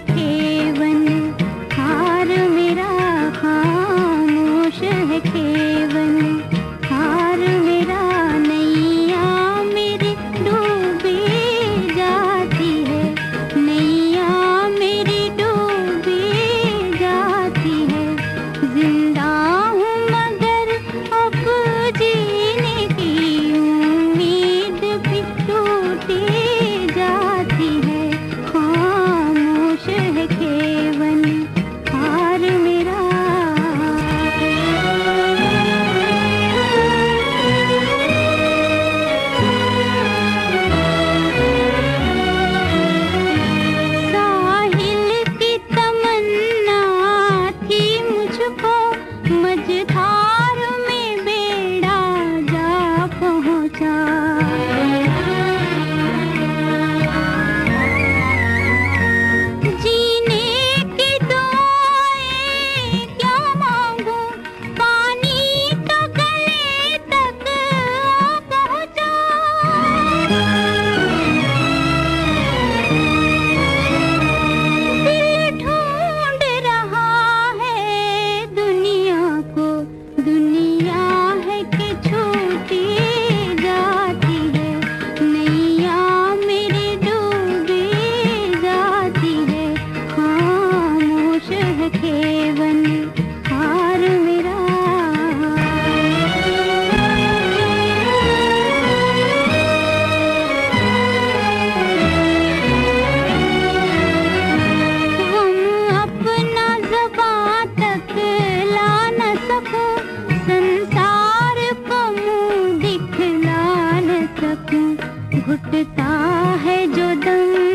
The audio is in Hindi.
बैठे घुटता है जो दम।